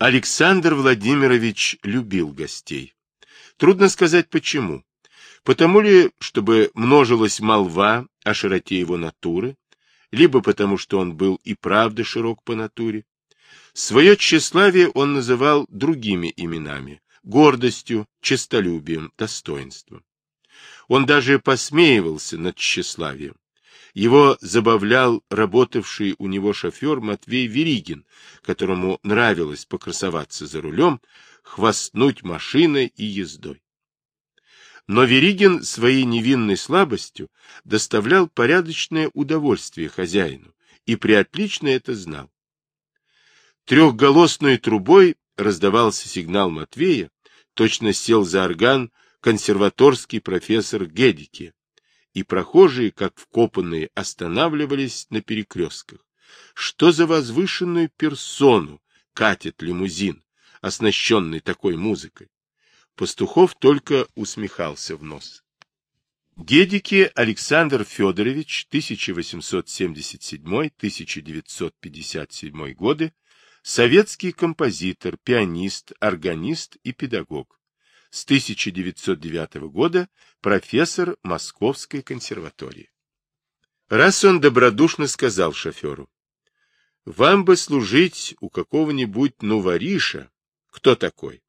Александр Владимирович любил гостей. Трудно сказать почему. Потому ли, чтобы множилась молва о широте его натуры, либо потому, что он был и правда широк по натуре. Свое тщеславие он называл другими именами – гордостью, честолюбием, достоинством. Он даже посмеивался над тщеславием. Его забавлял работавший у него шофер Матвей Веригин, которому нравилось покрасоваться за рулем, хвастнуть машиной и ездой. Но Веригин своей невинной слабостью доставлял порядочное удовольствие хозяину, и приотлично это знал. Трехголосной трубой раздавался сигнал Матвея, точно сел за орган консерваторский профессор Гедике, и прохожие, как вкопанные, останавливались на перекрестках. Что за возвышенную персону катит лимузин, оснащенный такой музыкой? Пастухов только усмехался в нос. Гедике Александр Федорович, 1877-1957 годы, советский композитор, пианист, органист и педагог с 1909 года профессор Московской консерватории. Раз он добродушно сказал шоферу, «Вам бы служить у какого-нибудь нувариша». Кто такой?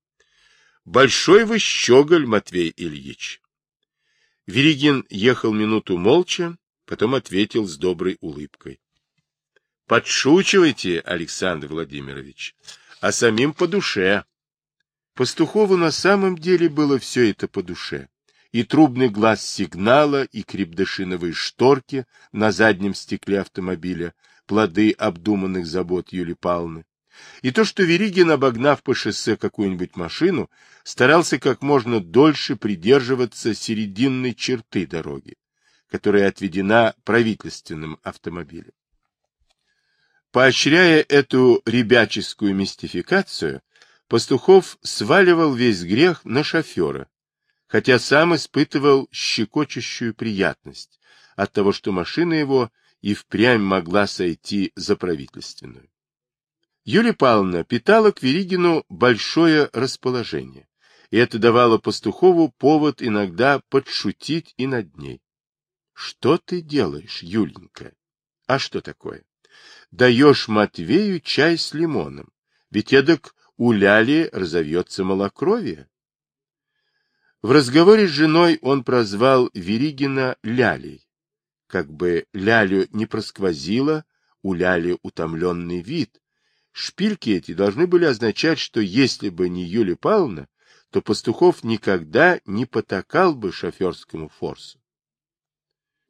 Большой вы щеголь, Матвей Ильич. Веригин ехал минуту молча, потом ответил с доброй улыбкой. Подшучивайте, Александр Владимирович, а самим по душе. Пастухову на самом деле было все это по душе. И трубный глаз сигнала, и крепдышиновые шторки на заднем стекле автомобиля, плоды обдуманных забот Юли Павловны. И то, что Веригин, обогнав по шоссе какую-нибудь машину, старался как можно дольше придерживаться серединной черты дороги, которая отведена правительственным автомобилем. Поощряя эту ребяческую мистификацию, Пастухов сваливал весь грех на шофера, хотя сам испытывал щекочущую приятность от того, что машина его и впрямь могла сойти за правительственную. Юлия Павловна питала к Веригину большое расположение, и это давало Пастухову повод иногда подшутить и над ней. — Что ты делаешь, Юленька? — А что такое? — Даешь Матвею чай с лимоном, ведь эдак у Ляли разовьется малокровие. В разговоре с женой он прозвал Веригина Лялей. Как бы Лялю не просквозило, у Ляли утомленный вид. Шпильки эти должны были означать, что если бы не Юлия Павловна, то Пастухов никогда не потакал бы шоферскому форсу.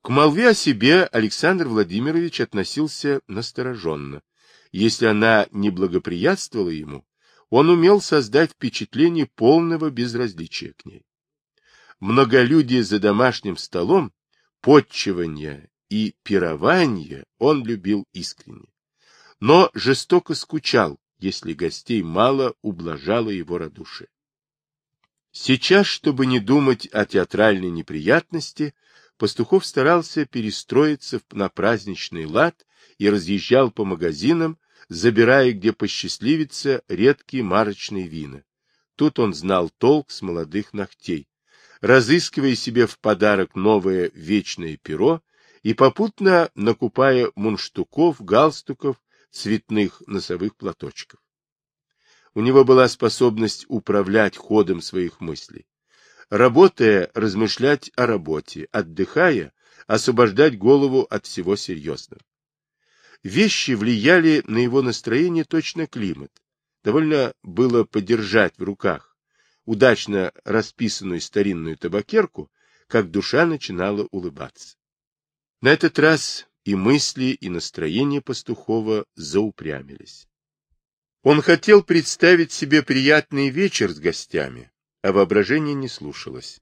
К молве о себе Александр Владимирович относился настороженно. Если она не благоприятствовала ему, он умел создать впечатление полного безразличия к ней. Многолюдие за домашним столом, подчивание и пирование он любил искренне. Но жестоко скучал, если гостей мало ублажало его радушие. Сейчас, чтобы не думать о театральной неприятности, Пастухов старался перестроиться на праздничный лад и разъезжал по магазинам, забирая, где посчастливится, редкие марочные вина. Тут он знал толк с молодых ногтей, разыскивая себе в подарок новое вечное перо и попутно накупая мунштуков, галстуков, цветных носовых платочков. У него была способность управлять ходом своих мыслей. Работая, размышлять о работе, отдыхая, освобождать голову от всего серьезного. Вещи влияли на его настроение точно климат. Довольно было подержать в руках удачно расписанную старинную табакерку, как душа начинала улыбаться. На этот раз и мысли, и настроение Пастухова заупрямились. Он хотел представить себе приятный вечер с гостями, а воображение не слушалось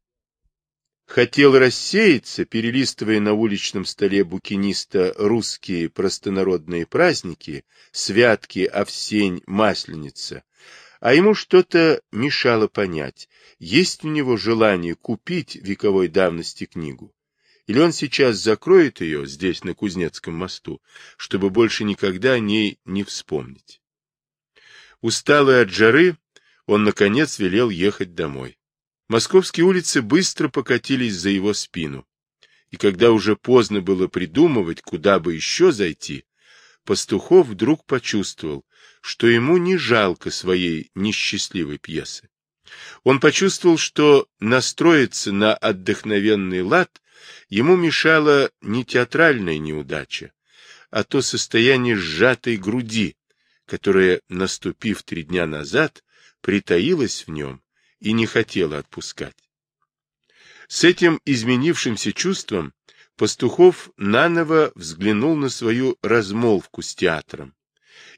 хотел рассеяться, перелистывая на уличном столе букиниста русские простонародные праздники, святки, овсень, масленица, а ему что-то мешало понять, есть у него желание купить вековой давности книгу, или он сейчас закроет ее здесь, на Кузнецком мосту, чтобы больше никогда о ней не вспомнить. Усталый от жары, он, наконец, велел ехать домой. Московские улицы быстро покатились за его спину. И когда уже поздно было придумывать, куда бы еще зайти, Пастухов вдруг почувствовал, что ему не жалко своей несчастливой пьесы. Он почувствовал, что настроиться на отдохновенный лад ему мешала не театральная неудача, а то состояние сжатой груди, которое, наступив три дня назад, притаилось в нем и не хотела отпускать. С этим изменившимся чувством Пастухов наново взглянул на свою размолвку с театром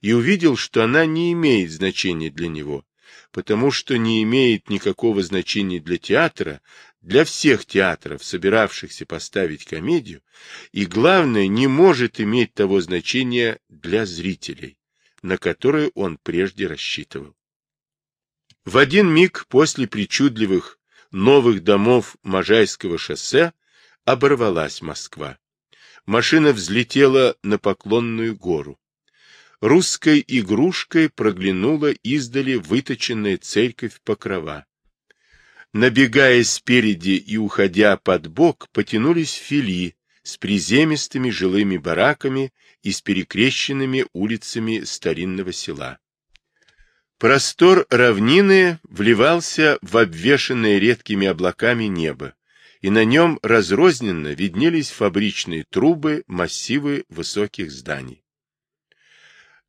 и увидел, что она не имеет значения для него, потому что не имеет никакого значения для театра, для всех театров, собиравшихся поставить комедию, и, главное, не может иметь того значения для зрителей, на которое он прежде рассчитывал. В один миг после причудливых новых домов Можайского шоссе оборвалась Москва. Машина взлетела на поклонную гору. Русской игрушкой проглянула издали выточенная церковь Покрова. Набегая спереди и уходя под бок, потянулись фили с приземистыми жилыми бараками и с перекрещенными улицами старинного села. Простор равнины вливался в обвешанное редкими облаками небо и на нем разрозненно виднелись фабричные трубы, массивы высоких зданий.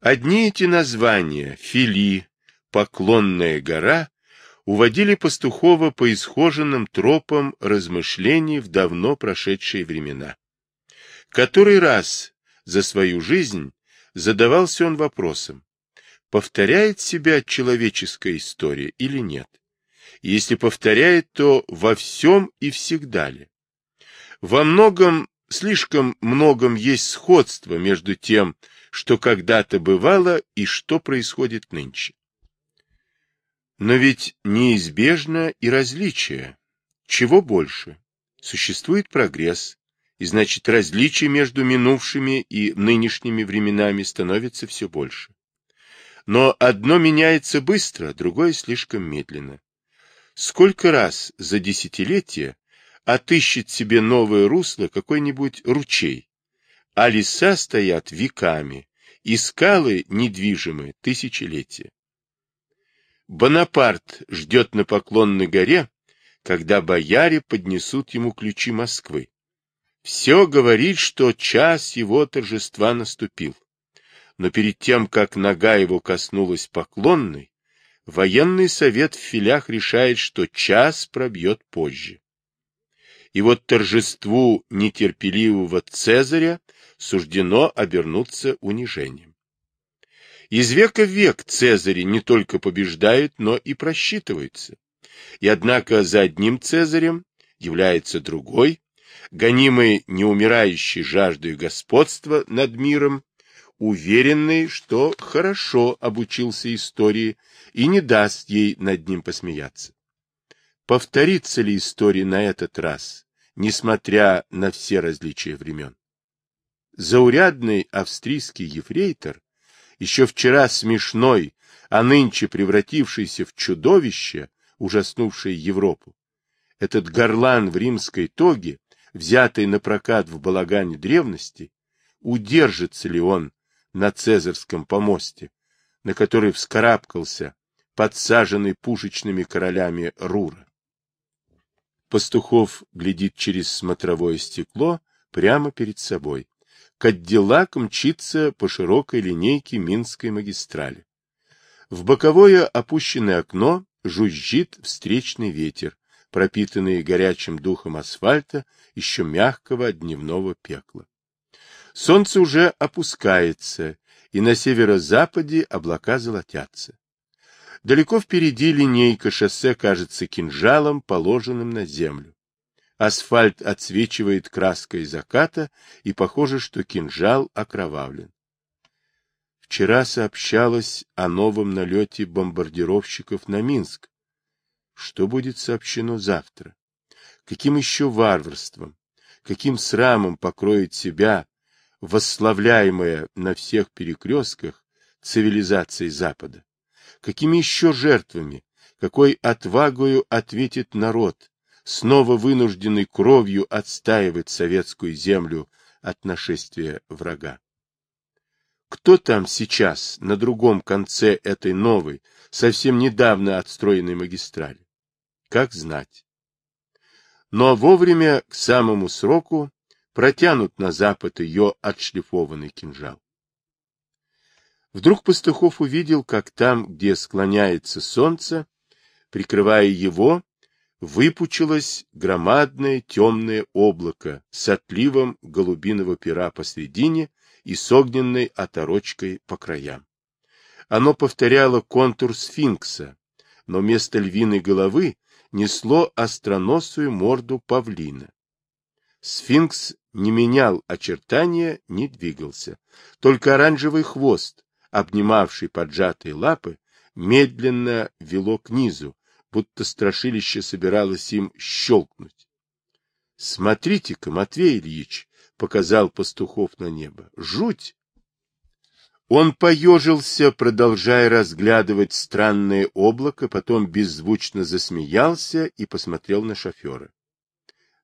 Одни эти названия — Фили, Поклонная гора — уводили Пастухова по исхоженным тропам размышлений в давно прошедшие времена. Который раз за свою жизнь задавался он вопросом, повторяет себя человеческая история или нет? Если повторяет, то во всем и всегда ли? Во многом, слишком многом есть сходство между тем, что когда-то бывало и что происходит нынче. Но ведь неизбежно и различие. Чего больше? Существует прогресс, и значит различие между минувшими и нынешними временами становится все больше. Но одно меняется быстро, другое слишком медленно. Сколько раз за десятилетие отыщет себе новое русло какой-нибудь ручей, а леса стоят веками, и скалы недвижимы тысячелетия. Бонапарт ждет на Поклонной горе, когда бояре поднесут ему ключи Москвы. Все говорит, что час его торжества наступил. Но перед тем, как нога его коснулась Поклонной, военный совет в филях решает, что час пробьет позже. И вот торжеству нетерпеливого Цезаря суждено обернуться унижением. Из века в век Цезари не только побеждают, но и просчитываются. И однако за одним Цезарем является другой, гонимый неумирающей жаждой господства над миром, уверенный, что хорошо обучился истории и не даст ей над ним посмеяться. Повторится ли история на этот раз, несмотря на все различия времен? Заурядный австрийский ефрейтор, еще вчера смешной, а нынче превратившийся в чудовище, ужаснувшее Европу, этот горлан в римской тоге, взятый на прокат в балагане древности, удержится ли он на Цезарском помосте, на который вскарабкался подсаженный пушечными королями Рура. Пастухов глядит через смотровое стекло прямо перед собой. Кадиллак мчится по широкой линейке Минской магистрали. В боковое опущенное окно жужжит встречный ветер, пропитанный горячим духом асфальта, еще мягкого дневного пекла. Солнце уже опускается, и на северо-западе облака золотятся. Далеко впереди линейка шоссе кажется кинжалом, положенным на землю. Асфальт отсвечивает краской заката, и похоже, что кинжал окровавлен. Вчера сообщалось о новом налете бомбардировщиков на Минск. Что будет сообщено завтра? Каким еще варварством, каким срамом покроет себя восславляемая на всех перекрестках цивилизацией Запада, Какими еще жертвами? Какой отвагою ответит народ, снова вынужденный кровью отстаивать советскую землю от нашествия врага? Кто там сейчас, на другом конце этой новой, совсем недавно отстроенной магистрали? Как знать. Но вовремя, к самому сроку, протянут на запад ее отшлифованный кинжал. Вдруг Пастухов увидел, как там, где склоняется солнце, прикрывая его, выпучилось громадное темное облако с отливом голубиного пера посредине и с огненной оторочкой по краям. Оно повторяло контур сфинкса, но вместо львиной головы несло остроносую морду павлина. Сфинкс не менял очертания, не двигался. Только оранжевый хвост, обнимавший поджатые лапы, медленно вело к низу, будто страшилище собиралось им щелкнуть. — Смотрите-ка, Матвей Ильич, — показал пастухов на небо, — жуть! Он поежился, продолжая разглядывать странное облако, потом беззвучно засмеялся и посмотрел на шофера.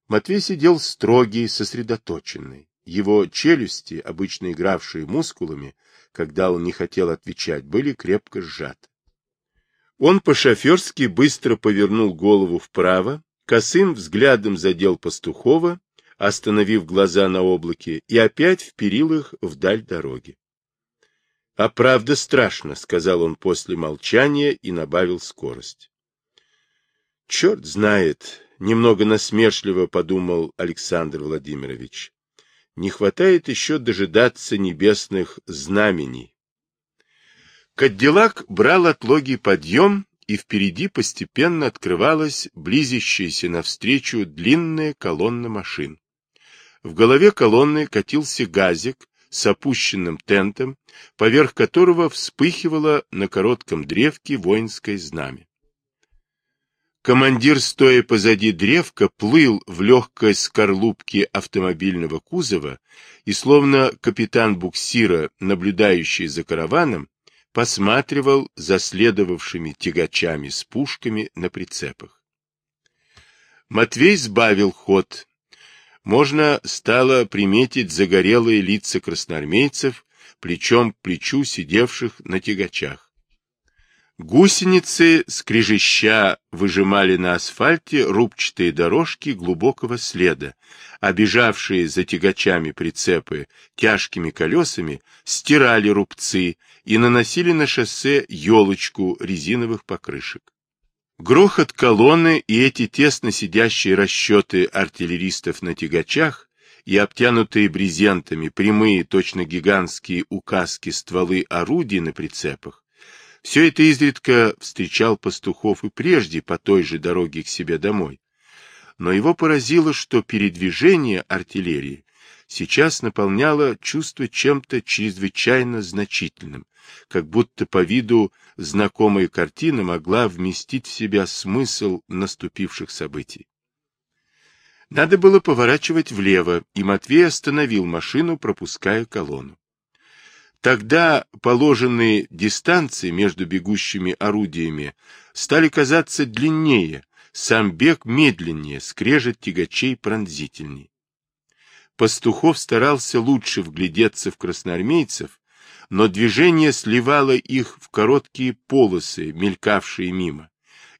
Матвей сидел строгий, сосредоточенный. Его челюсти, обычно игравшие мускулами, когда он не хотел отвечать, были крепко сжаты. Он по-шоферски быстро повернул голову вправо, косым взглядом задел Пастухова, остановив глаза на облаке, и опять вперил их вдаль дороги. — А правда страшно, — сказал он после молчания и набавил скорость. — Черт знает, — немного насмешливо подумал Александр Владимирович. Не хватает еще дожидаться небесных знамений. Кадиллак брал отлогий подъем, и впереди постепенно открывалась близящаяся навстречу длинная колонна машин. В голове колонны катился газик с опущенным тентом, поверх которого вспыхивало на коротком древке воинское знамя. Командир, стоя позади древка, плыл в легкой скорлупке автомобильного кузова и, словно капитан буксира, наблюдающий за караваном, посматривал за следовавшими тягачами с пушками на прицепах. Матвей сбавил ход. Можно стало приметить загорелые лица красноармейцев, плечом к плечу сидевших на тягачах. Гусеницы, скрежеща, выжимали на асфальте рубчатые дорожки глубокого следа, обижавшие за тягачами прицепы тяжкими колесами, стирали рубцы и наносили на шоссе елочку резиновых покрышек. Грохот колонны и эти тесно сидящие расчеты артиллеристов на тягачах и обтянутые брезентами прямые, точно гигантские указки стволы орудий на прицепах все это изредка встречал пастухов и прежде по той же дороге к себе домой. Но его поразило, что передвижение артиллерии сейчас наполняло чувство чем-то чрезвычайно значительным, как будто по виду знакомая картина могла вместить в себя смысл наступивших событий. Надо было поворачивать влево, и Матвей остановил машину, пропуская колонну. Тогда положенные дистанции между бегущими орудиями стали казаться длиннее, сам бег медленнее, скрежет тягачей пронзительней. Пастухов старался лучше вглядеться в красноармейцев, но движение сливало их в короткие полосы, мелькавшие мимо,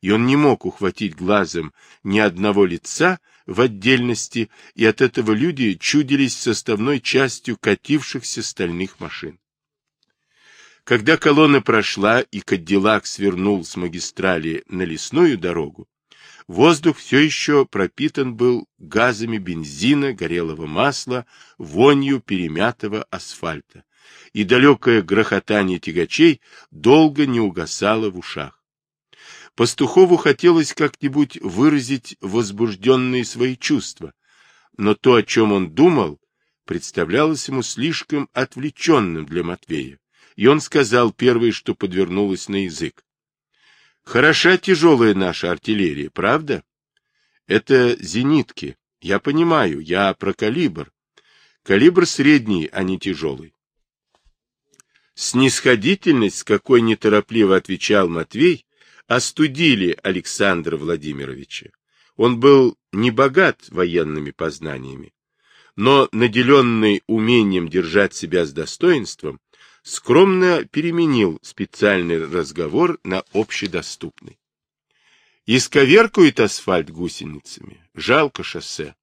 и он не мог ухватить глазом ни одного лица в отдельности, и от этого люди чудились составной частью катившихся стальных машин. Когда колонна прошла и Кадиллак свернул с магистрали на лесную дорогу, воздух все еще пропитан был газами бензина, горелого масла, вонью перемятого асфальта, и далекое грохотание тягачей долго не угасало в ушах. Пастухову хотелось как-нибудь выразить возбужденные свои чувства, но то, о чем он думал, представлялось ему слишком отвлеченным для Матвея и он сказал первое, что подвернулось на язык. Хороша тяжелая наша артиллерия, правда? Это зенитки. Я понимаю, я про калибр. Калибр средний, а не тяжелый. Снисходительность, с какой неторопливо отвечал Матвей, остудили Александра Владимировича. Он был не богат военными познаниями, но, наделенный умением держать себя с достоинством, скромно переменил специальный разговор на общедоступный. Исковеркует асфальт гусеницами. Жалко шоссе.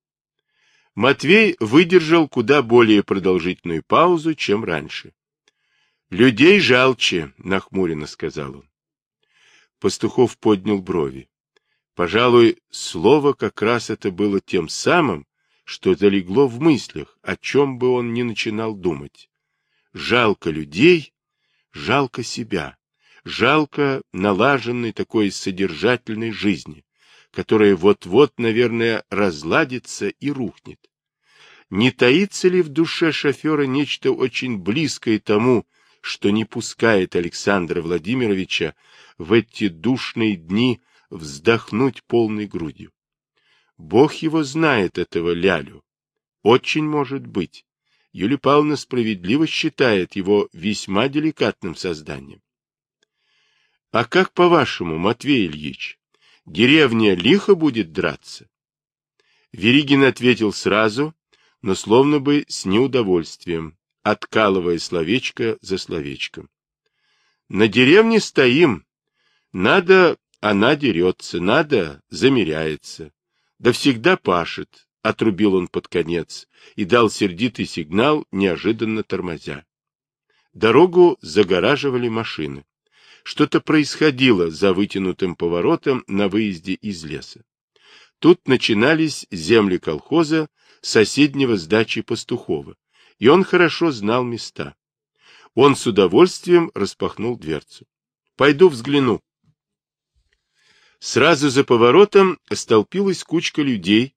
Матвей выдержал куда более продолжительную паузу, чем раньше. «Людей жалче», — нахмуренно сказал он. Пастухов поднял брови. Пожалуй, слово как раз это было тем самым, что залегло в мыслях, о чем бы он ни начинал думать. Жалко людей, жалко себя, жалко налаженной такой содержательной жизни, которая вот-вот, наверное, разладится и рухнет. Не таится ли в душе шофера нечто очень близкое тому, что не пускает Александра Владимировича в эти душные дни вздохнуть полной грудью? Бог его знает, этого Лялю. Очень может быть. Юлия Павловна справедливо считает его весьма деликатным созданием. А как по-вашему, Матвей Ильич, деревня лихо будет драться? Веригин ответил сразу, но словно бы с неудовольствием, откалывая словечко за словечком. На деревне стоим. Надо, она дерется, надо, замеряется да всегда пашет, — отрубил он под конец и дал сердитый сигнал, неожиданно тормозя. Дорогу загораживали машины. Что-то происходило за вытянутым поворотом на выезде из леса. Тут начинались земли колхоза соседнего с дачей Пастухова, и он хорошо знал места. Он с удовольствием распахнул дверцу. — Пойду взгляну. Сразу за поворотом столпилась кучка людей,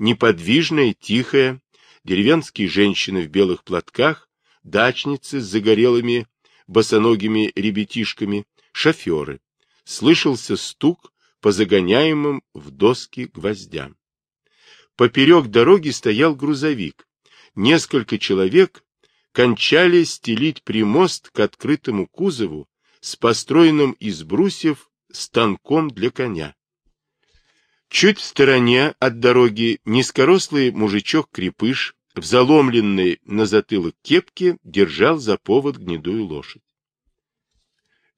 неподвижная, тихая, деревенские женщины в белых платках, дачницы с загорелыми босоногими ребятишками, шоферы. Слышался стук по загоняемым в доски гвоздям. Поперек дороги стоял грузовик. Несколько человек кончали стелить примост к открытому кузову с построенным из брусьев станком для коня. Чуть в стороне от дороги низкорослый мужичок-крепыш в заломленной на затылок кепке держал за повод гнедую лошадь.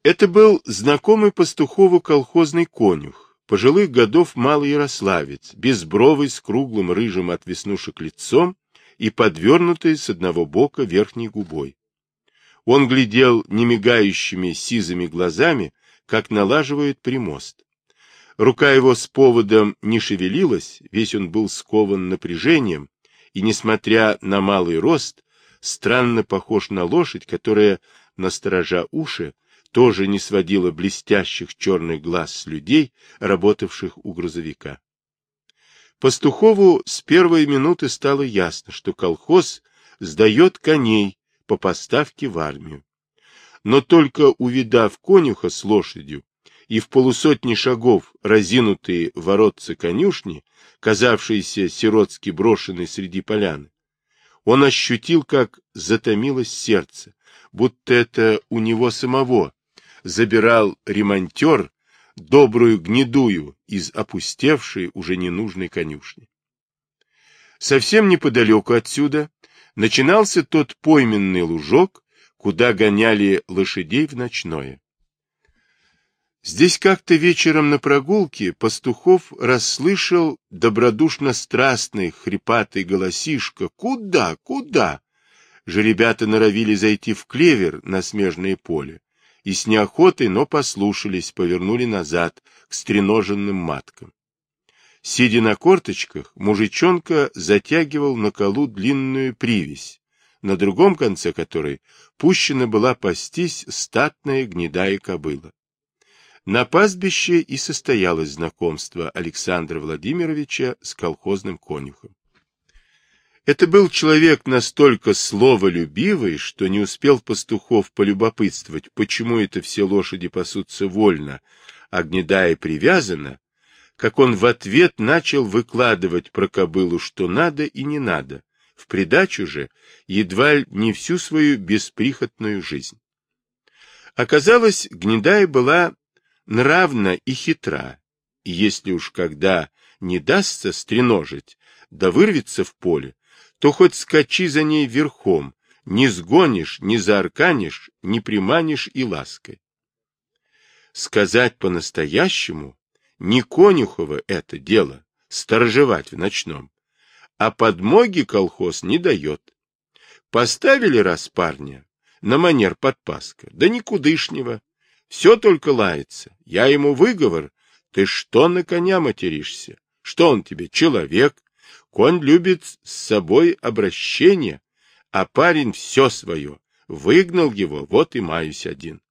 Это был знакомый пастухову колхозный конюх, пожилых годов малый ярославец, безбровый, с круглым рыжим от веснушек лицом и подвернутый с одного бока верхней губой. Он глядел немигающими сизыми глазами как налаживают примост. Рука его с поводом не шевелилась, весь он был скован напряжением, и, несмотря на малый рост, странно похож на лошадь, которая, насторожа уши, тоже не сводила блестящих черных глаз с людей, работавших у грузовика. Пастухову с первой минуты стало ясно, что колхоз сдает коней по поставке в армию но только увидав конюха с лошадью и в полусотни шагов разинутые воротцы конюшни, казавшиеся сиротски брошенной среди поляны, он ощутил, как затомилось сердце, будто это у него самого забирал ремонтер добрую гнедую из опустевшей, уже ненужной конюшни. Совсем неподалеку отсюда начинался тот пойменный лужок, куда гоняли лошадей в ночное. Здесь как-то вечером на прогулке Пастухов расслышал добродушно-страстный хрипатый голосишка «Куда? Куда?» Же ребята норовили зайти в клевер на смежное поле и с неохотой, но послушались, повернули назад к стреноженным маткам. Сидя на корточках, мужичонка затягивал на колу длинную привязь, на другом конце которой пущена была пастись статная гнедая кобыла. На пастбище и состоялось знакомство Александра Владимировича с колхозным конюхом. Это был человек настолько словолюбивый, что не успел пастухов полюбопытствовать, почему это все лошади пасутся вольно, а гнедая привязана, как он в ответ начал выкладывать про кобылу, что надо и не надо, в придачу же едва не всю свою бесприхотную жизнь. Оказалось, гнедая была нравна и хитра, и если уж когда не дастся стреножить, да вырвется в поле, то хоть скачи за ней верхом, не сгонишь, не заарканишь, не приманишь и лаской. Сказать по-настоящему, не конюхово это дело, сторожевать в ночном, а подмоги колхоз не дает. Поставили раз парня на манер подпаска, да никудышнего, все только лается. Я ему выговор, ты что на коня материшься? Что он тебе, человек? Конь любит с собой обращение, а парень все свое. Выгнал его, вот и маюсь один.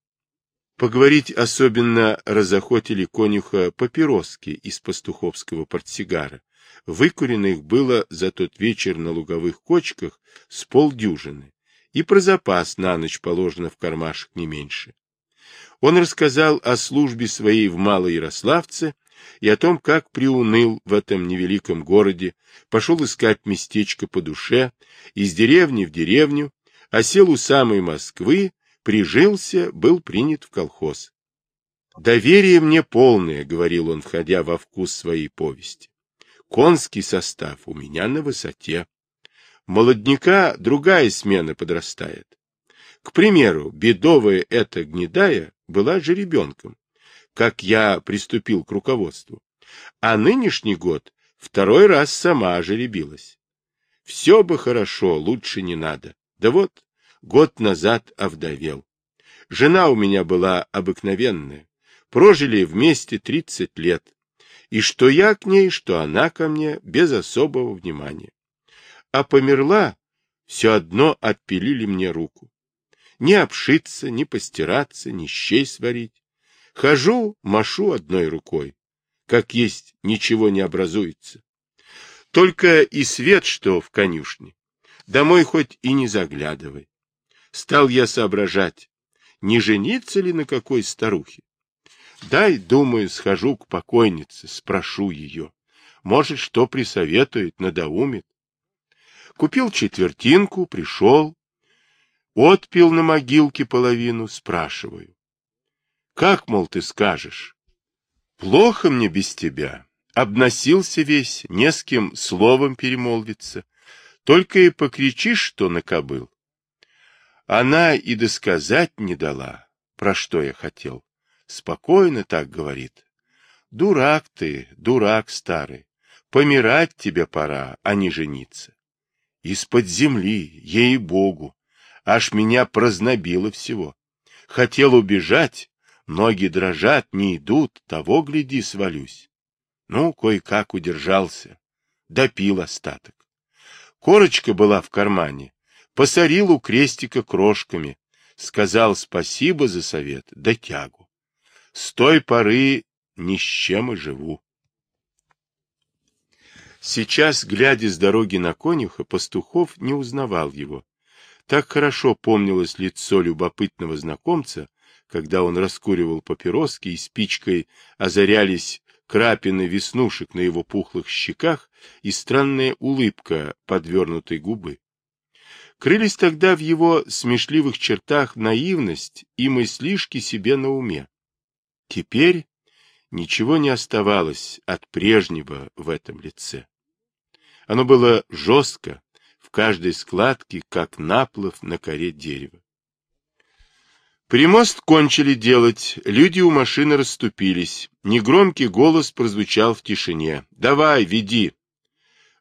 Поговорить особенно разохотили конюха папироски из пастуховского портсигара. Выкуренных было за тот вечер на луговых кочках с полдюжины, и про запас на ночь положено в кармашек не меньше. Он рассказал о службе своей в Малоярославце и о том, как приуныл в этом невеликом городе, пошел искать местечко по душе, из деревни в деревню, осел у самой Москвы, прижился, был принят в колхоз. «Доверие мне полное», — говорил он, входя во вкус своей повести. «Конский состав у меня на высоте. Молодняка другая смена подрастает. К примеру, бедовая эта гнедая была жеребенком как я приступил к руководству. А нынешний год второй раз сама ожеребилась. Все бы хорошо, лучше не надо. Да вот, год назад овдовел. Жена у меня была обыкновенная. Прожили вместе тридцать лет. И что я к ней, что она ко мне, без особого внимания. А померла, все одно отпилили мне руку. Ни обшиться, ни постираться, ни щей сварить. Хожу, машу одной рукой. Как есть, ничего не образуется. Только и свет, что в конюшне. Домой хоть и не заглядывай. Стал я соображать, не жениться ли на какой старухе. Дай, думаю, схожу к покойнице, спрошу ее. Может, что присоветует, надоумит. Купил четвертинку, пришел, отпил на могилке половину, спрашиваю. Как, мол, ты скажешь? Плохо мне без тебя. Обносился весь, не с кем словом перемолвиться. Только и покричишь, что накобыл. Она и досказать не дала, про что я хотел. Спокойно так говорит. Дурак ты, дурак старый. Помирать тебе пора, а не жениться. Из-под земли, ей-богу, аж меня прознобило всего. Хотел убежать, Ноги дрожат, не идут, того, гляди, свалюсь. Ну, кое-как удержался, допил остаток. Корочка была в кармане, посорил у крестика крошками, сказал спасибо за совет, да тягу. С той поры ни с чем и живу. Сейчас, глядя с дороги на конюха, Пастухов не узнавал его. Так хорошо помнилось лицо любопытного знакомца, когда он раскуривал папироски и спичкой озарялись крапины веснушек на его пухлых щеках и странная улыбка подвернутой губы. Крылись тогда в его смешливых чертах наивность и мыслишки себе на уме. Теперь ничего не оставалось от прежнего в этом лице. Оно было жестко, каждой складке, как наплыв на коре дерева. Примост кончили делать, люди у машины расступились. Негромкий голос прозвучал в тишине. «Давай, веди!»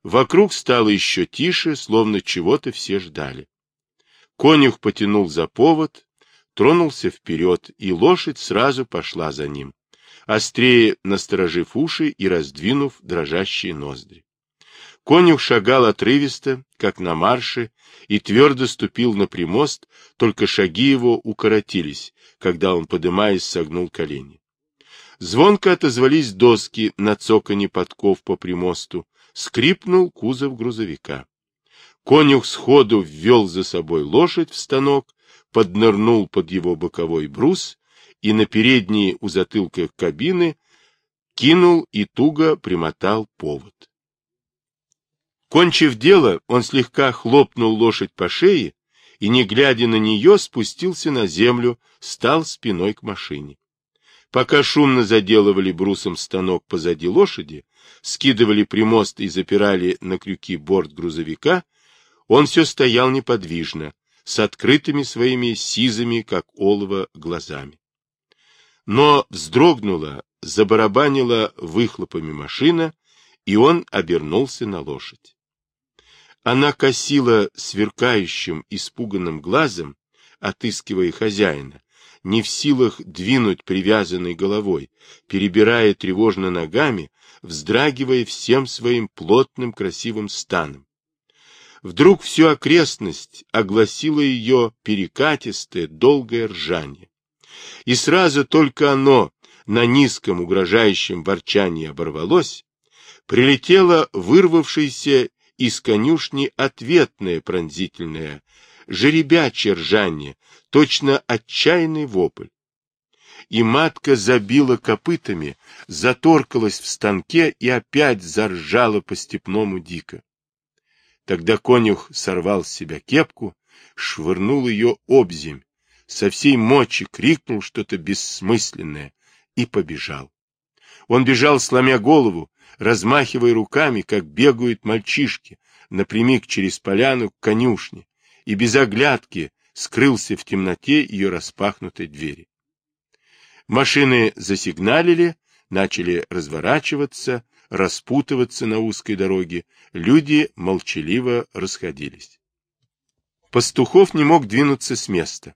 Вокруг стало еще тише, словно чего-то все ждали. Конюх потянул за повод, тронулся вперед, и лошадь сразу пошла за ним, острее насторожив уши и раздвинув дрожащие ноздри. Конюх шагал отрывисто, как на марше, и твердо ступил на примост, только шаги его укоротились, когда он, подымаясь, согнул колени. Звонко отозвались доски на цоканье подков по примосту, скрипнул кузов грузовика. Конюх сходу ввел за собой лошадь в станок, поднырнул под его боковой брус и на передние у затылка кабины кинул и туго примотал повод. Кончив дело, он слегка хлопнул лошадь по шее и, не глядя на нее, спустился на землю, стал спиной к машине. Пока шумно заделывали брусом станок позади лошади, скидывали примост и запирали на крюки борт грузовика, он все стоял неподвижно, с открытыми своими сизыми, как олово, глазами. Но вздрогнула, забарабанила выхлопами машина, и он обернулся на лошадь. Она косила сверкающим, испуганным глазом, отыскивая хозяина, не в силах двинуть привязанной головой, перебирая тревожно ногами, вздрагивая всем своим плотным красивым станом. Вдруг всю окрестность огласило ее перекатистое, долгое ржание. И сразу только оно на низком угрожающем ворчании оборвалось, прилетело вырвавшееся из конюшни ответное пронзительное, жеребячее ржание, точно отчаянный вопль. И матка забила копытами, заторкалась в станке и опять заржала по степному дико. Тогда конюх сорвал с себя кепку, швырнул ее обземь, со всей мочи крикнул что-то бессмысленное и побежал. Он бежал, сломя голову, размахивая руками, как бегают мальчишки, напрямик через поляну к конюшне, и без оглядки скрылся в темноте ее распахнутой двери. Машины засигналили, начали разворачиваться, распутываться на узкой дороге, люди молчаливо расходились. Пастухов не мог двинуться с места.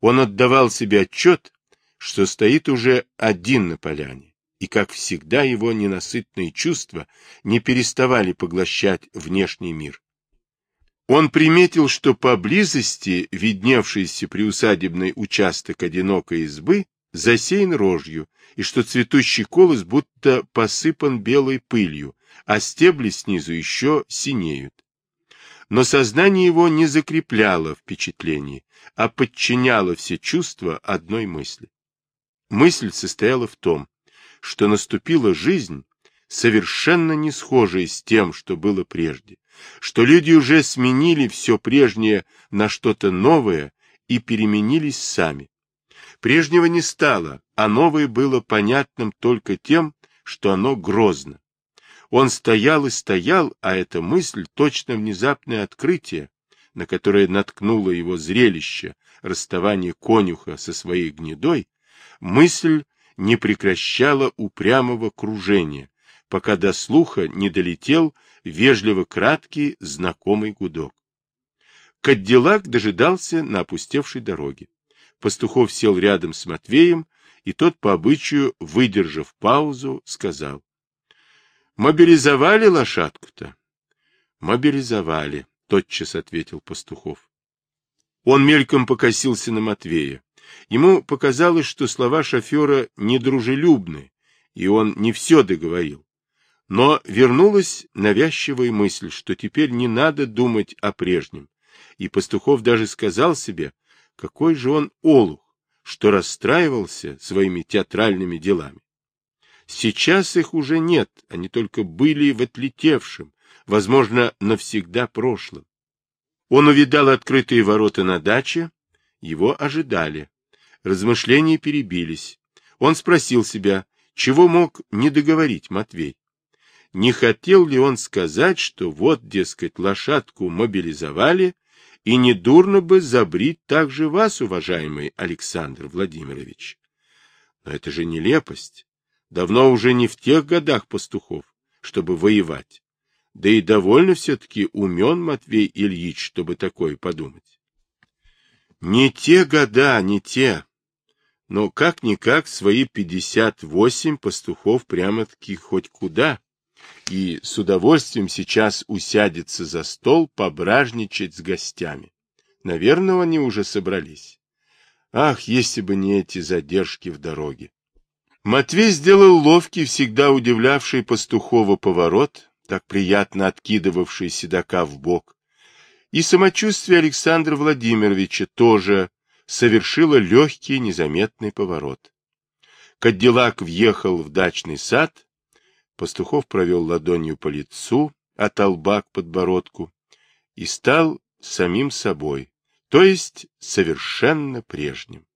Он отдавал себе отчет, что стоит уже один на поляне и, как всегда, его ненасытные чувства не переставали поглощать внешний мир. Он приметил, что поблизости видневшийся приусадебный участок одинокой избы засеян рожью, и что цветущий колос будто посыпан белой пылью, а стебли снизу еще синеют. Но сознание его не закрепляло впечатлений, а подчиняло все чувства одной мысли. Мысль состояла в том, что наступила жизнь, совершенно не схожая с тем, что было прежде, что люди уже сменили все прежнее на что-то новое и переменились сами. Прежнего не стало, а новое было понятным только тем, что оно грозно. Он стоял и стоял, а эта мысль, точно внезапное открытие, на которое наткнуло его зрелище, расставание конюха со своей гнедой, мысль не прекращала упрямого кружения, пока до слуха не долетел вежливо краткий знакомый гудок. Кадиллак дожидался на опустевшей дороге. Пастухов сел рядом с Матвеем, и тот, по обычаю, выдержав паузу, сказал. — Мобилизовали лошадку-то? — Мобилизовали, — тотчас ответил Пастухов. Он мельком покосился на Матвея. Ему показалось, что слова шофера недружелюбны, и он не все договорил. Но вернулась навязчивая мысль, что теперь не надо думать о прежнем. И Пастухов даже сказал себе, какой же он олух, что расстраивался своими театральными делами. Сейчас их уже нет, они только были в отлетевшем, возможно, навсегда прошлом. Он увидал открытые ворота на даче, его ожидали. Размышления перебились. Он спросил себя, чего мог не договорить Матвей. Не хотел ли он сказать, что вот, дескать, лошадку мобилизовали, и недурно бы забрить также вас, уважаемый Александр Владимирович? Но это же нелепость. Давно уже не в тех годах пастухов, чтобы воевать. Да и довольно все-таки умен Матвей Ильич, чтобы такое подумать. Не те года, не те. Но как-никак свои пятьдесят восемь пастухов прямо-таки хоть куда, и с удовольствием сейчас усядется за стол пображничать с гостями. Наверное, они уже собрались. Ах, если бы не эти задержки в дороге. Матвей сделал ловкий, всегда удивлявший пастухова поворот, так приятно откидывавший седока в бок. И самочувствие Александра Владимировича тоже совершила легкий незаметный поворот. Кадиллак въехал в дачный сад, Пастухов провел ладонью по лицу, от лба к подбородку, и стал самим собой, то есть совершенно прежним.